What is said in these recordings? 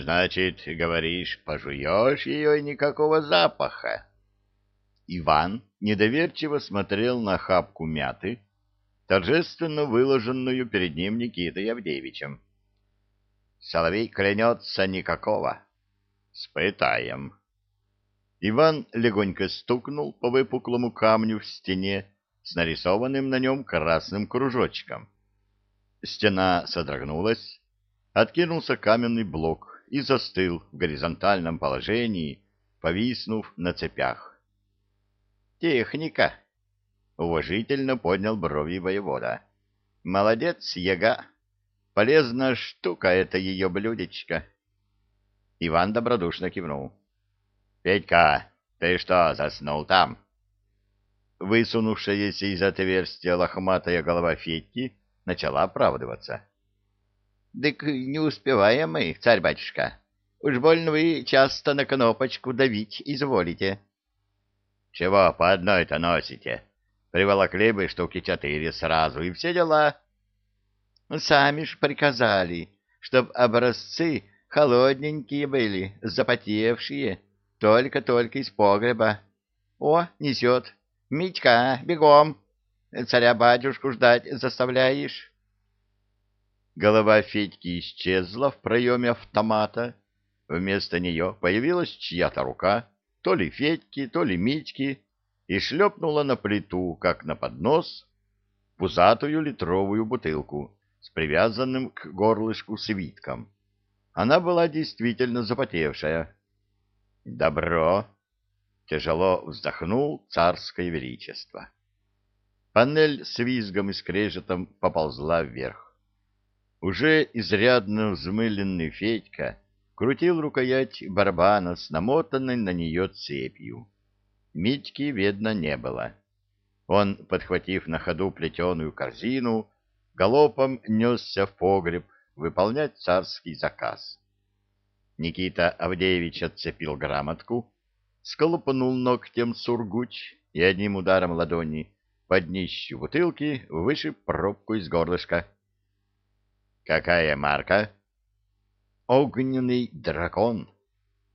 Значит, говоришь, пожуешь ее и никакого запаха. Иван недоверчиво смотрел на хапку мяты, торжественно выложенную перед ним Никитой Авдеевичем. Соловей клянется никакого. Спытаем. Иван легонько стукнул по выпуклому камню в стене с нарисованным на нем красным кружочком. Стена содрогнулась, откинулся каменный блок и застыл в горизонтальном положении, повиснув на цепях. «Техника!» — уважительно поднял брови воевода. «Молодец, яга! Полезная штука это ее блюдечко!» Иван добродушно кивнул. «Петька, ты что, заснул там?» Высунувшаяся из отверстия лохматая голова Федьки начала оправдываться. — Так не успеваем мы, царь-батюшка. Уж больно вы часто на кнопочку давить изволите. — Чего по одной-то носите? Приволокли бы штуки четыре сразу, и все дела. — Сами ж приказали, чтоб образцы холодненькие были, запотевшие, только-только из погреба. О, несет. Митька, бегом. Царя-батюшку ждать заставляешь. Голова Федьки исчезла в проеме автомата. Вместо нее появилась чья-то рука, то ли Федьки, то ли Митьки, и шлепнула на плиту, как на поднос, пузатую литровую бутылку с привязанным к горлышку свитком. Она была действительно запотевшая. «Добро!» — тяжело вздохнул царское величество. Панель с визгом и скрежетом поползла вверх. Уже изрядно взмыленный Федька крутил рукоять барабана с намотанной на нее цепью. Митьки видно не было. Он, подхватив на ходу плетеную корзину, галопом несся в погреб выполнять царский заказ. Никита Авдеевич отцепил грамотку, сколупнул ногтем сургуч и одним ударом ладони под днищу бутылки вышиб пробку из горлышка. Какая марка? Огненный дракон,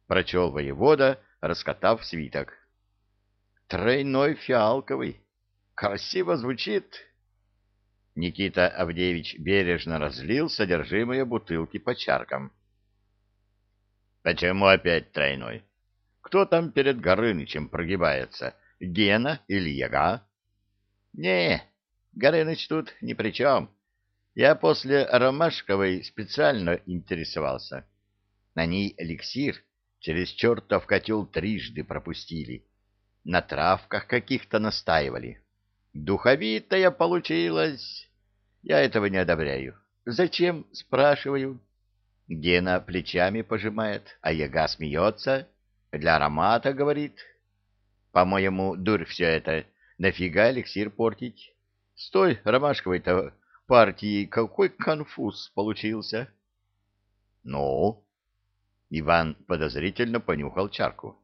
прочел воевода, раскатав свиток. Тройной фиалковый. Красиво звучит. Никита Авдеевич бережно разлил содержимое бутылки по чаркам. Почему опять тройной? Кто там перед Горынычем прогибается? Гена или Яга? Не, Горыныч тут ни при чем. Я после Ромашковой специально интересовался. На ней эликсир через чертов котел трижды пропустили. На травках каких-то настаивали. Духовитая получилась. Я этого не одобряю. Зачем, спрашиваю. Гена плечами пожимает, а яга смеется. Для аромата, говорит. По-моему, дурь все это. Нафига эликсир портить? Стой, ромашковой-то партии какой конфуз получился. — Ну? Иван подозрительно понюхал чарку.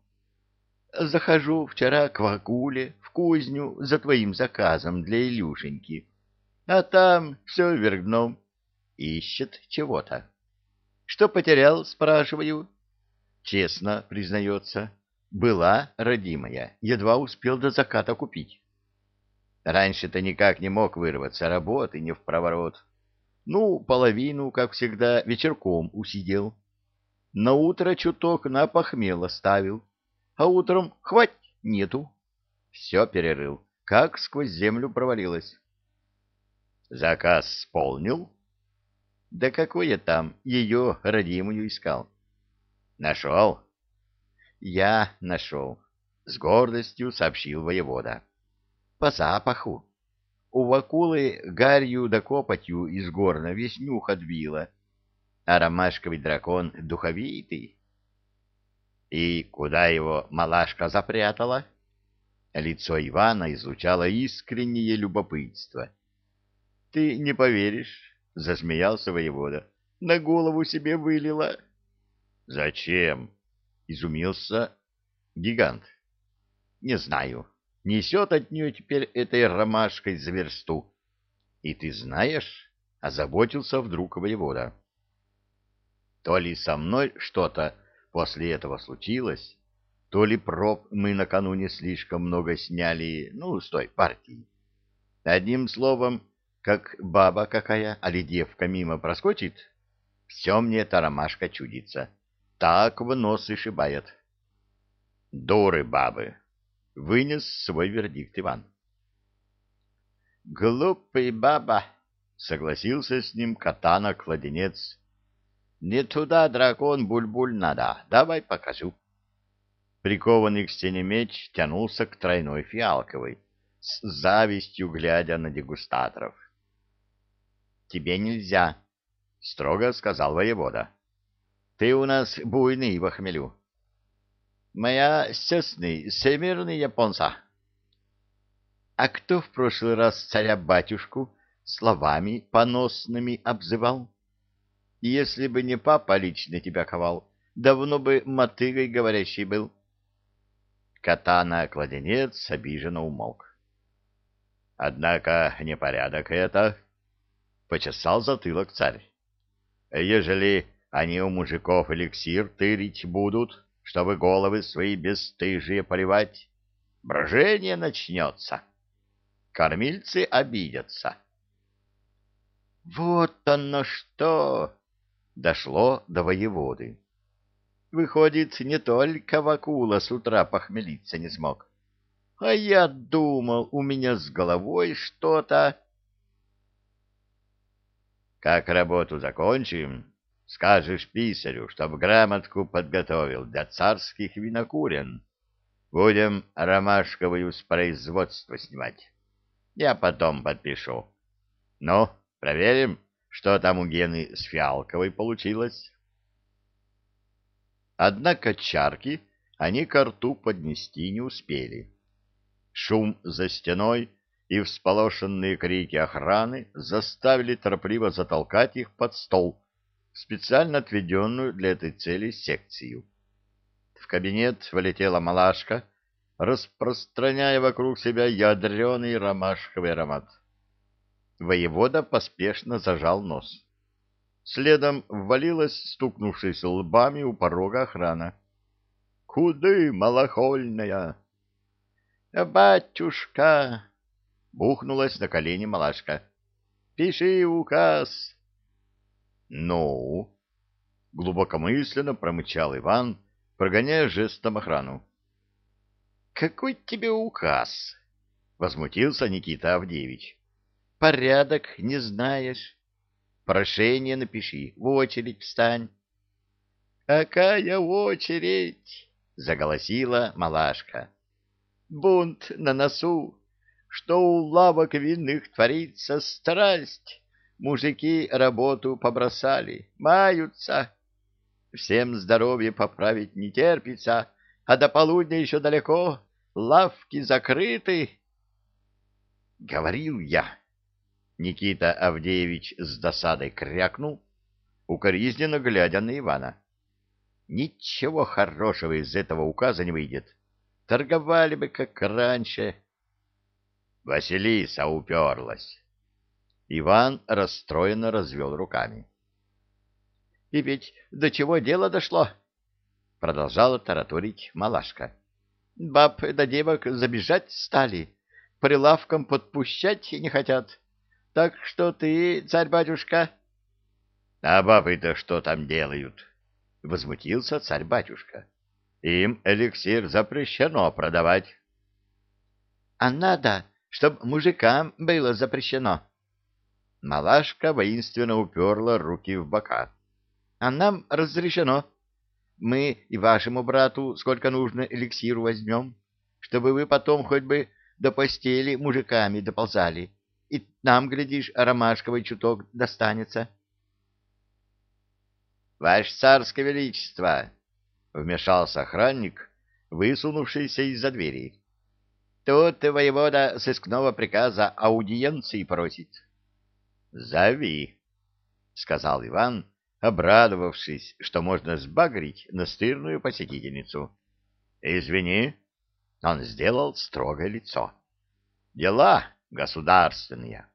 — Захожу вчера к Вакуле в кузню за твоим заказом для Илюшеньки, а там все вверх дном. Ищет чего-то. — Что потерял, спрашиваю? Честно признается. Была родимая, едва успел до заката купить. Раньше-то никак не мог вырваться, работы не в проворот. Ну, половину, как всегда, вечерком усидел. На утро чуток на похмело ставил, а утром хвать нету. Все перерыл, как сквозь землю провалилось. Заказ исполнил? Да какой я там ее родимую искал? Нашел? Я нашел, с гордостью сообщил воевода по запаху. У Вакулы гарью да копотью из гор на весь нюх отбила, а ромашковый дракон духовитый. И куда его малашка запрятала? Лицо Ивана излучало искреннее любопытство. — Ты не поверишь, — засмеялся воевода, — на голову себе вылила. — Зачем? — изумился гигант. — Не знаю, несет от нее теперь этой ромашкой за версту. И ты знаешь, озаботился вдруг воевода. То ли со мной что-то после этого случилось, то ли проб мы накануне слишком много сняли, ну, с той партии. Одним словом, как баба какая, али девка мимо проскочит, все мне эта ромашка чудится. Так в нос и шибает. Дуры бабы, вынес свой вердикт Иван. Глупый баба, согласился с ним катана-кладенец. Не туда, дракон, буль-буль надо. Давай покажу. Прикованный к стене меч тянулся к тройной фиалковой, с завистью глядя на дегустаторов. «Тебе нельзя», — строго сказал воевода. «Ты у нас буйный в хмелю». «Моя сесный, всемирный японца». «А кто в прошлый раз царя-батюшку словами поносными обзывал?» Если бы не папа лично тебя ковал, давно бы мотыгой говорящий был. Катана-кладенец обиженно умолк. Однако непорядок это, — почесал затылок царь. Ежели они у мужиков эликсир тырить будут, чтобы головы свои бесстыжие поливать, брожение начнется. Кормильцы обидятся. — Вот оно что! дошло до воеводы. Выходит, не только Вакула с утра похмелиться не смог. А я думал, у меня с головой что-то... Как работу закончим, скажешь писарю, чтоб грамотку подготовил для царских винокурен. Будем ромашковую с производства снимать. Я потом подпишу. Ну, проверим. Что там у Гены с Фиалковой получилось? Однако чарки они к рту поднести не успели. Шум за стеной и всполошенные крики охраны заставили торопливо затолкать их под стол, специально отведенную для этой цели секцию. В кабинет влетела малашка, распространяя вокруг себя ядреный ромашковый аромат. Воевода поспешно зажал нос. Следом ввалилась, стукнувшись лбами у порога охрана. — Куды, малохольная? — Батюшка! — бухнулась на колени малашка. — Пиши указ. — Ну? — глубокомысленно промычал Иван, прогоняя жестом охрану. — Какой тебе указ? — возмутился Никита Авдеевич порядок не знаешь. Прошение напиши, в очередь встань. — Какая очередь? — заголосила малашка. — Бунт на носу, что у лавок винных творится страсть. Мужики работу побросали, маются. Всем здоровье поправить не терпится, а до полудня еще далеко, лавки закрыты. Говорил я, Никита Авдеевич с досадой крякнул, укоризненно глядя на Ивана. Ничего хорошего из этого указа не выйдет. Торговали бы, как раньше. Василиса уперлась. Иван расстроенно развел руками. — И ведь до чего дело дошло? — продолжала тараторить малашка. — Баб да девок забежать стали, прилавком подпущать не хотят. Так что ты, царь-батюшка? — А бабы-то что там делают? — возмутился царь-батюшка. — Им эликсир запрещено продавать. — А надо, чтоб мужикам было запрещено. Малашка воинственно уперла руки в бока. — А нам разрешено. Мы и вашему брату сколько нужно эликсиру возьмем, чтобы вы потом хоть бы до постели мужиками доползали. — и нам, глядишь, ромашковый чуток достанется. — Ваше царское величество! — вмешался охранник, высунувшийся из-за двери. — Тут воевода сыскного приказа аудиенции просит. — Зови, — сказал Иван, обрадовавшись, что можно сбагрить настырную посетительницу. — Извини, — он сделал строгое лицо. — Дела государственные.